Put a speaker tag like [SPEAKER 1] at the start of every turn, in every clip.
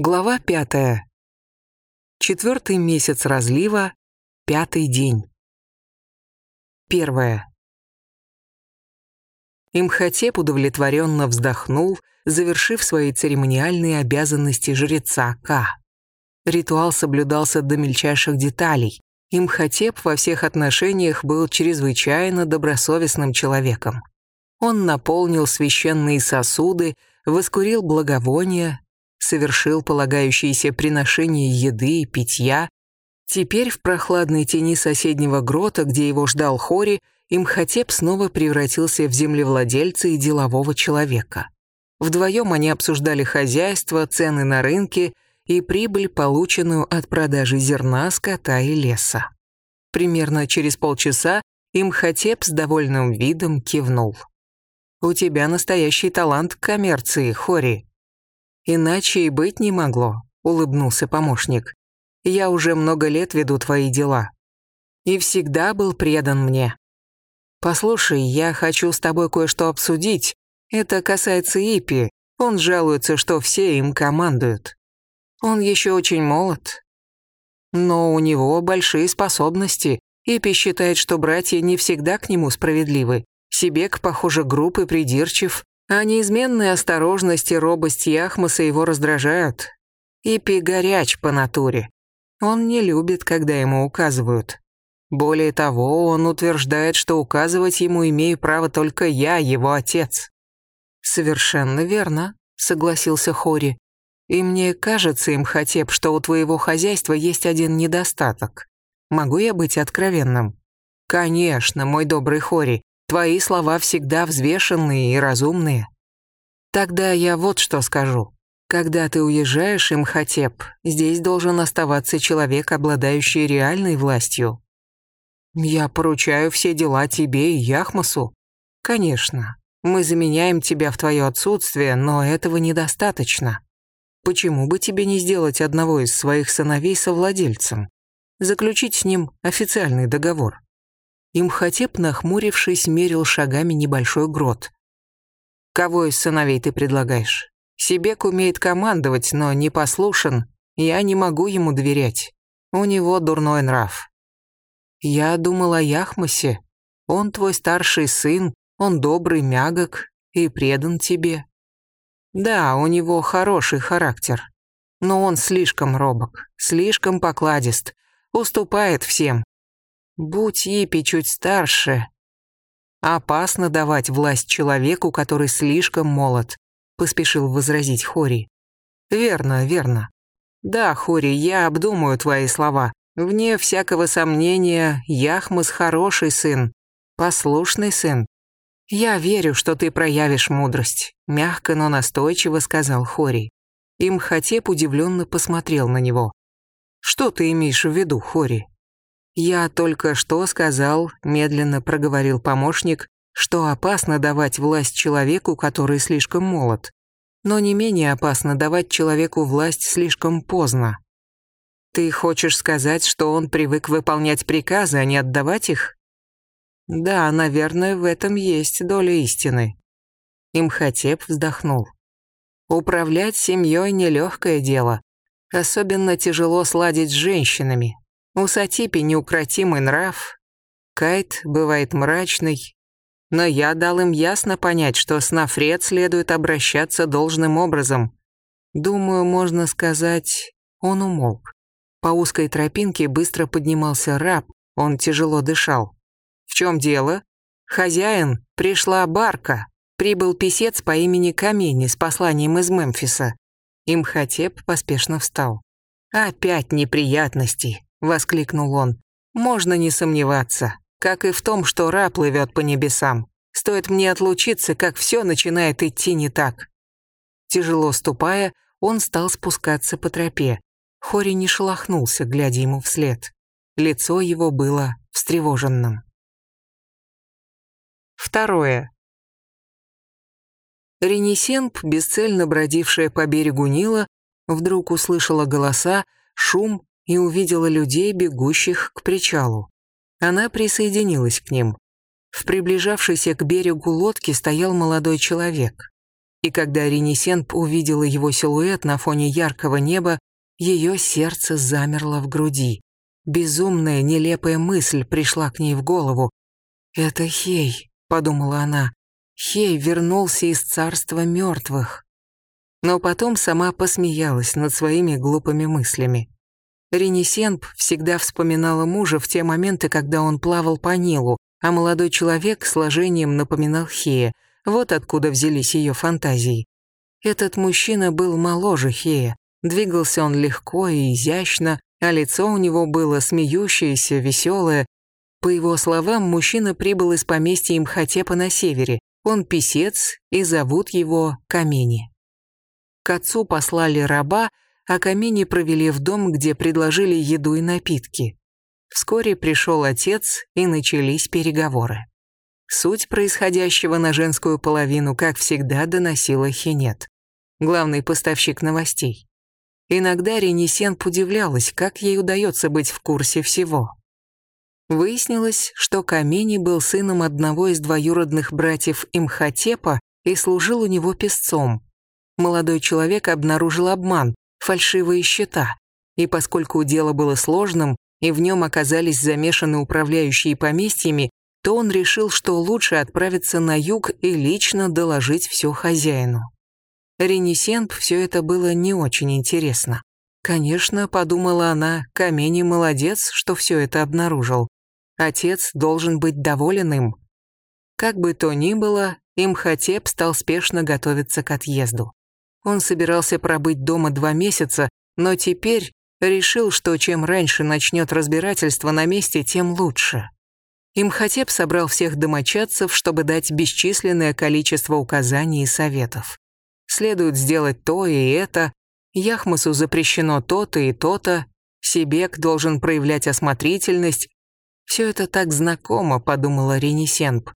[SPEAKER 1] Глава пятая. Четвертый месяц разлива, пятый день. Первое. Имхотеп удовлетворенно вздохнул, завершив свои церемониальные обязанности жреца Ка. Ритуал соблюдался до мельчайших деталей. Имхотеп во всех отношениях был чрезвычайно добросовестным человеком. Он наполнил священные сосуды, воскурил благовония, совершил полагающиеся приношения еды и питья. Теперь в прохладной тени соседнего грота, где его ждал Хори, Имхотеп снова превратился в землевладельца и делового человека. Вдвоем они обсуждали хозяйство, цены на рынке и прибыль, полученную от продажи зерна, скота и леса. Примерно через полчаса Имхотеп с довольным видом кивнул. «У тебя настоящий талант к коммерции, Хори», «Иначе и быть не могло», — улыбнулся помощник. «Я уже много лет веду твои дела. И всегда был предан мне. Послушай, я хочу с тобой кое-что обсудить. Это касается Ипи. Он жалуется, что все им командуют. Он еще очень молод. Но у него большие способности. Ипи считает, что братья не всегда к нему справедливы. Себек, похоже, груб и придирчив, а неизменная осторожность и робость Яхмаса его раздражают. Ипи горяч по натуре. Он не любит, когда ему указывают. Более того, он утверждает, что указывать ему имею право только я, его отец. «Совершенно верно», — согласился Хори. «И мне кажется, им Имхотеп, что у твоего хозяйства есть один недостаток. Могу я быть откровенным?» «Конечно, мой добрый Хори. Твои слова всегда взвешенные и разумные. Тогда я вот что скажу. Когда ты уезжаешь, Имхотеп, здесь должен оставаться человек, обладающий реальной властью. Я поручаю все дела тебе и Яхмасу. Конечно, мы заменяем тебя в твое отсутствие, но этого недостаточно. Почему бы тебе не сделать одного из своих сыновей совладельцем? Заключить с ним официальный договор? Имхотеп, нахмурившись, мерил шагами небольшой грот. «Кого из сыновей ты предлагаешь? Себек умеет командовать, но не послушен. Я не могу ему доверять. У него дурной нрав». «Я думал о Яхмасе. Он твой старший сын, он добрый, мягок и предан тебе. Да, у него хороший характер, но он слишком робок, слишком покладист, уступает всем, Будь Епи чуть старше. Опасно давать власть человеку, который слишком молод, поспешил возразить Хори. Верно, верно. Да, Хори, я обдумаю твои слова. Вне всякого сомнения, Яхмас хороший сын, послушный сын. Я верю, что ты проявишь мудрость, мягко, но настойчиво сказал Хори. Имхотеп удивленно посмотрел на него. Что ты имеешь в виду, Хори? «Я только что сказал», — медленно проговорил помощник, «что опасно давать власть человеку, который слишком молод. Но не менее опасно давать человеку власть слишком поздно. Ты хочешь сказать, что он привык выполнять приказы, а не отдавать их? Да, наверное, в этом есть доля истины. Имхотеп вздохнул. Управлять семьей нелегкое дело. Особенно тяжело сладить с женщинами. У Сатипи неукротимый нрав, Кайт бывает мрачный, но я дал им ясно понять, что с Нафред следует обращаться должным образом. Думаю, можно сказать, он умолк. По узкой тропинке быстро поднимался раб, он тяжело дышал. «В чем дело?» «Хозяин, пришла барка. Прибыл писец по имени Камени с посланием из Мемфиса». Имхотеп поспешно встал. «Опять неприятности. — воскликнул он. «Можно не сомневаться, как и в том, что раб плывет по небесам. Стоит мне отлучиться, как все начинает идти не так». Тяжело ступая, он стал спускаться по тропе. Хори не шелохнулся, глядя ему вслед. Лицо его было встревоженным. Второе. Ренесенп, бесцельно бродившая по берегу Нила, вдруг услышала голоса, шум и увидела людей, бегущих к причалу. Она присоединилась к ним. В приближавшейся к берегу лодке стоял молодой человек. И когда Ренесенп увидела его силуэт на фоне яркого неба, ее сердце замерло в груди. Безумная, нелепая мысль пришла к ней в голову. «Это Хей», — подумала она. «Хей вернулся из царства мертвых». Но потом сама посмеялась над своими глупыми мыслями. Ренесенп всегда вспоминала мужа в те моменты, когда он плавал по Нилу, а молодой человек сложением напоминал Хея. Вот откуда взялись ее фантазии. Этот мужчина был моложе Хея. Двигался он легко и изящно, а лицо у него было смеющееся, веселое. По его словам, мужчина прибыл из поместья Имхотепа на севере. Он писец, и зовут его Камени. К отцу послали раба, а Камени провели в дом, где предложили еду и напитки. Вскоре пришел отец, и начались переговоры. Суть происходящего на женскую половину, как всегда, доносила Хинет, главный поставщик новостей. Иногда Ренесенп удивлялась, как ей удается быть в курсе всего. Выяснилось, что Камени был сыном одного из двоюродных братьев Имхотепа и служил у него песцом. Молодой человек обнаружил обман, фальшивые счета, и поскольку дело было сложным, и в нем оказались замешаны управляющие поместьями, то он решил, что лучше отправиться на юг и лично доложить все хозяину. Ренесенп все это было не очень интересно. Конечно, подумала она, Камени молодец, что все это обнаружил. Отец должен быть доволен им. Как бы то ни было, Имхотеп стал спешно готовиться к отъезду. Он собирался пробыть дома два месяца, но теперь решил, что чем раньше начнет разбирательство на месте, тем лучше. Имхотеп собрал всех домочадцев, чтобы дать бесчисленное количество указаний и советов следует сделать то и это, Яхмасу запрещено то-то и то-то, Сибек должен проявлять осмотрительность. Все это так знакомо, подумала Ренесенп.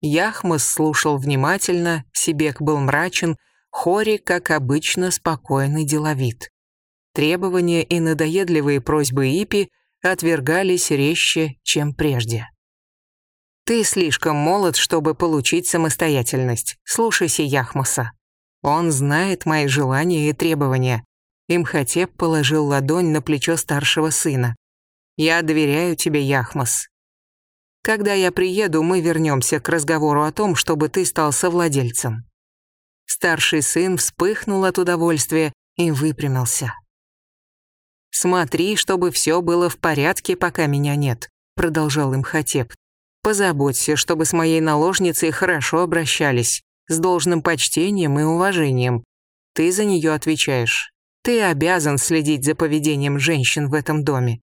[SPEAKER 1] Яхмас слушал внимательно, Сибек был мрачен, Хори, как обычно, спокойный деловит. Требования и надоедливые просьбы Ипи отвергались резче, чем прежде. «Ты слишком молод, чтобы получить самостоятельность. Слушайся Яхмаса. Он знает мои желания и требования. Имхотеп положил ладонь на плечо старшего сына. «Я доверяю тебе, Яхмас. Когда я приеду, мы вернемся к разговору о том, чтобы ты стал совладельцем». Старший сын вспыхнул от удовольствия и выпрямился. «Смотри, чтобы все было в порядке, пока меня нет», — продолжал Имхотеп. «Позаботься, чтобы с моей наложницей хорошо обращались с должным почтением и уважением. Ты за нее отвечаешь. Ты обязан следить за поведением женщин в этом доме.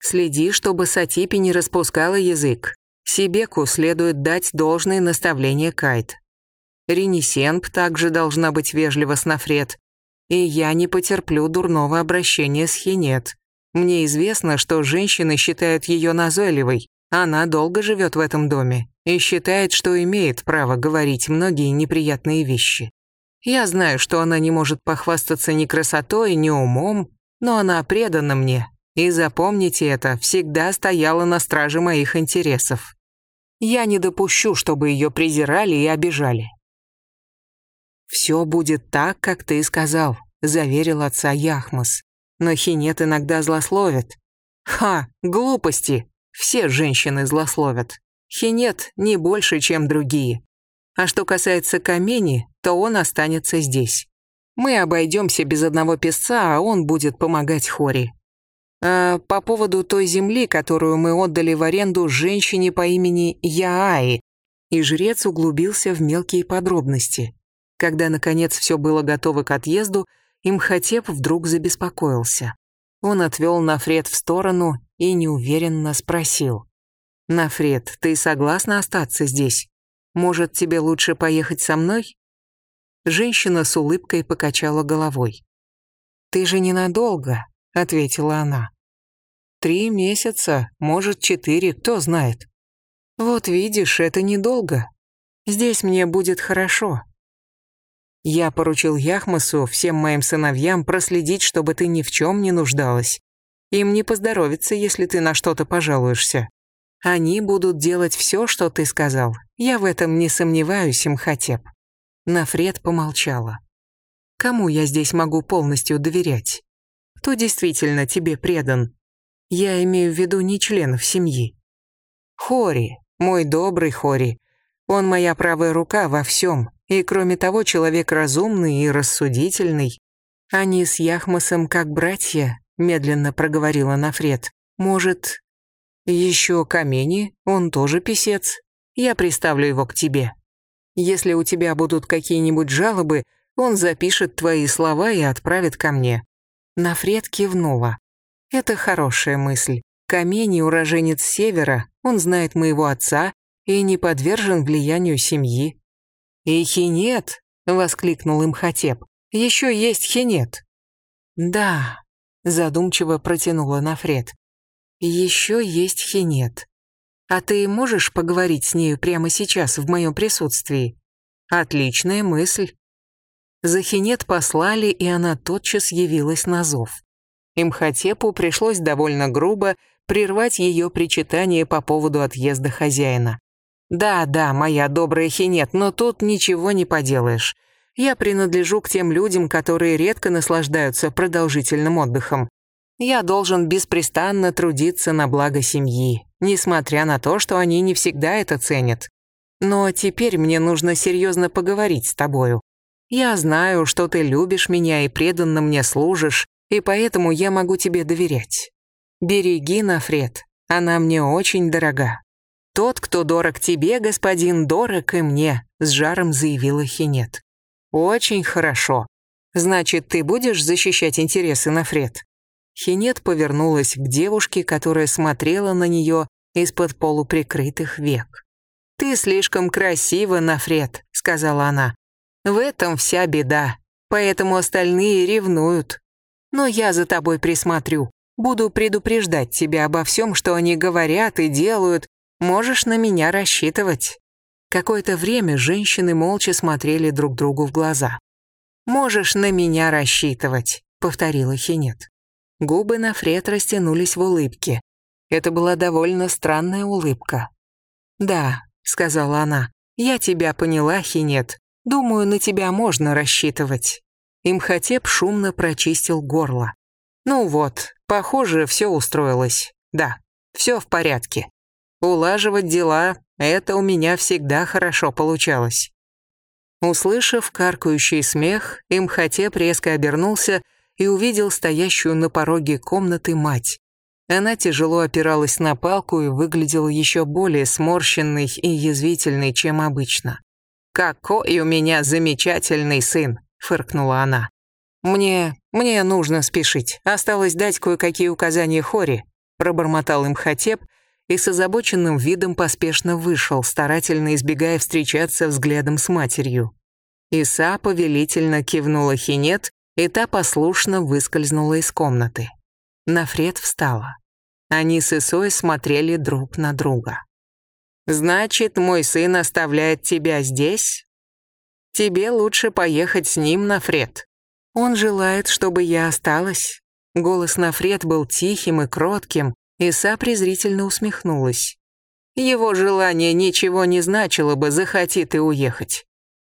[SPEAKER 1] Следи, чтобы Сатипи не распускала язык. Сибеку следует дать должное наставление Кайт. Ренесенп также должна быть вежлива с Нафред. И я не потерплю дурного обращения с Хинет. Мне известно, что женщины считают ее назойливой. Она долго живет в этом доме и считает, что имеет право говорить многие неприятные вещи. Я знаю, что она не может похвастаться ни красотой, ни умом, но она предана мне, и запомните это, всегда стояла на страже моих интересов. Я не допущу, чтобы ее презирали и обижали. «Все будет так, как ты сказал», — заверил отца Яхмас. Но Хинет иногда злословит. «Ха, глупости! Все женщины злословят. Хинет не больше, чем другие. А что касается Камени, то он останется здесь. Мы обойдемся без одного песца, а он будет помогать Хори. А по поводу той земли, которую мы отдали в аренду женщине по имени Яаи, и жрец углубился в мелкие подробности. Когда, наконец, все было готово к отъезду, Имхотеп вдруг забеспокоился. Он отвел Нафред в сторону и неуверенно спросил. «Нафред, ты согласна остаться здесь? Может, тебе лучше поехать со мной?» Женщина с улыбкой покачала головой. «Ты же ненадолго», — ответила она. «Три месяца, может, четыре, кто знает. Вот видишь, это недолго. Здесь мне будет хорошо». Я поручил Яхмасу, всем моим сыновьям, проследить, чтобы ты ни в чем не нуждалась. Им не поздоровится, если ты на что-то пожалуешься. Они будут делать все, что ты сказал. Я в этом не сомневаюсь, Имхотеп. Нафред помолчала. Кому я здесь могу полностью доверять? Кто действительно тебе предан? Я имею в виду не членов семьи. Хори, мой добрый Хори. Он моя правая рука во всем, и кроме того, человек разумный и рассудительный. Они с Яхмасом как братья, медленно проговорила Нафред. Может, еще Камени, он тоже писец. Я приставлю его к тебе. Если у тебя будут какие-нибудь жалобы, он запишет твои слова и отправит ко мне». Нафред кивнула. «Это хорошая мысль. Камени уроженец севера, он знает моего отца и не подвержен влиянию семьи». «И хинет!» — воскликнул Имхотеп. «Еще есть хинет». «Да», — задумчиво протянула Нафред. «Еще есть хинет. А ты можешь поговорить с нею прямо сейчас в моем присутствии?» «Отличная мысль». Захинет послали, и она тотчас явилась на зов. Имхотепу пришлось довольно грубо прервать ее причитание по поводу отъезда хозяина. «Да, да, моя добрая Хинет, но тут ничего не поделаешь. Я принадлежу к тем людям, которые редко наслаждаются продолжительным отдыхом. Я должен беспрестанно трудиться на благо семьи, несмотря на то, что они не всегда это ценят. Но теперь мне нужно серьезно поговорить с тобою. Я знаю, что ты любишь меня и преданно мне служишь, и поэтому я могу тебе доверять. Береги Нафред, она мне очень дорога. Тот, кто дорог тебе, господин, дорог и мне, с жаром заявила Хинет. Очень хорошо. Значит, ты будешь защищать интересы Нафред? Хинет повернулась к девушке, которая смотрела на нее из-под полуприкрытых век. «Ты слишком красива, Нафред», — сказала она. «В этом вся беда, поэтому остальные ревнуют. Но я за тобой присмотрю, буду предупреждать тебя обо всем, что они говорят и делают, можешь на меня рассчитывать». Какое-то время женщины молча смотрели друг другу в глаза. «Можешь на меня рассчитывать», — повторила Хинет. Губы Нафред растянулись в улыбке. Это была довольно странная улыбка. «Да, сказала она. «Я тебя поняла, Хинет. Думаю, на тебя можно рассчитывать». Имхотеп шумно прочистил горло. «Ну вот, похоже, все устроилось. Да, все в порядке. Улаживать дела — это у меня всегда хорошо получалось». Услышав каркающий смех, Имхотеп резко обернулся и увидел стоящую на пороге комнаты мать. Она тяжело опиралась на палку и выглядела еще более сморщенной и язвительной, чем обычно. «Какой у меня замечательный сын!» — фыркнула она. «Мне... мне нужно спешить. Осталось дать кое-какие указания Хори», — пробормотал им Хатеп и с озабоченным видом поспешно вышел, старательно избегая встречаться взглядом с матерью. Иса повелительно кивнула Хинет, и та послушно выскользнула из комнаты. Нафред встала. Они с Исой смотрели друг на друга. «Значит, мой сын оставляет тебя здесь? Тебе лучше поехать с ним, Нафред. Он желает, чтобы я осталась». Голос Нафред был тихим и кротким, Иса презрительно усмехнулась. «Его желание ничего не значило бы, захоти ты уехать.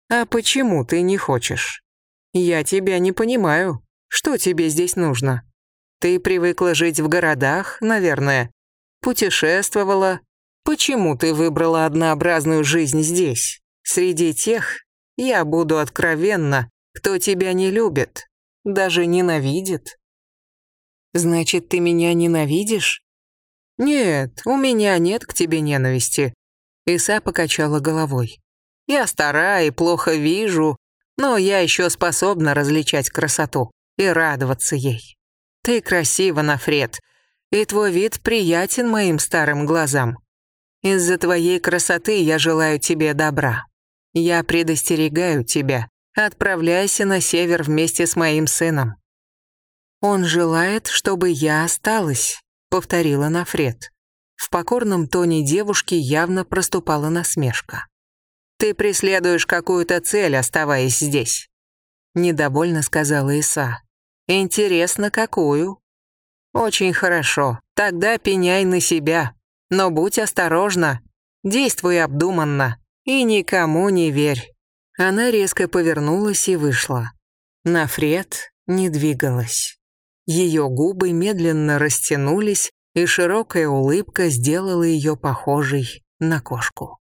[SPEAKER 1] А почему ты не хочешь? Я тебя не понимаю. Что тебе здесь нужно?» Ты привыкла жить в городах, наверное. Путешествовала. Почему ты выбрала однообразную жизнь здесь? Среди тех, я буду откровенна, кто тебя не любит, даже ненавидит. Значит, ты меня ненавидишь? Нет, у меня нет к тебе ненависти. Иса покачала головой. Я стара и плохо вижу, но я еще способна различать красоту и радоваться ей. Ты красива, Нафред, и твой вид приятен моим старым глазам. Из-за твоей красоты я желаю тебе добра. Я предостерегаю тебя. Отправляйся на север вместе с моим сыном. Он желает, чтобы я осталась, повторила Нафред. В покорном тоне девушки явно проступала насмешка. Ты преследуешь какую-то цель, оставаясь здесь, недовольно сказала Иса. Интересно, какую? Очень хорошо. Тогда пеняй на себя. Но будь осторожна. Действуй обдуманно. И никому не верь. Она резко повернулась и вышла. Нафред не двигалась. Ее губы медленно растянулись, и широкая улыбка сделала ее похожей на кошку.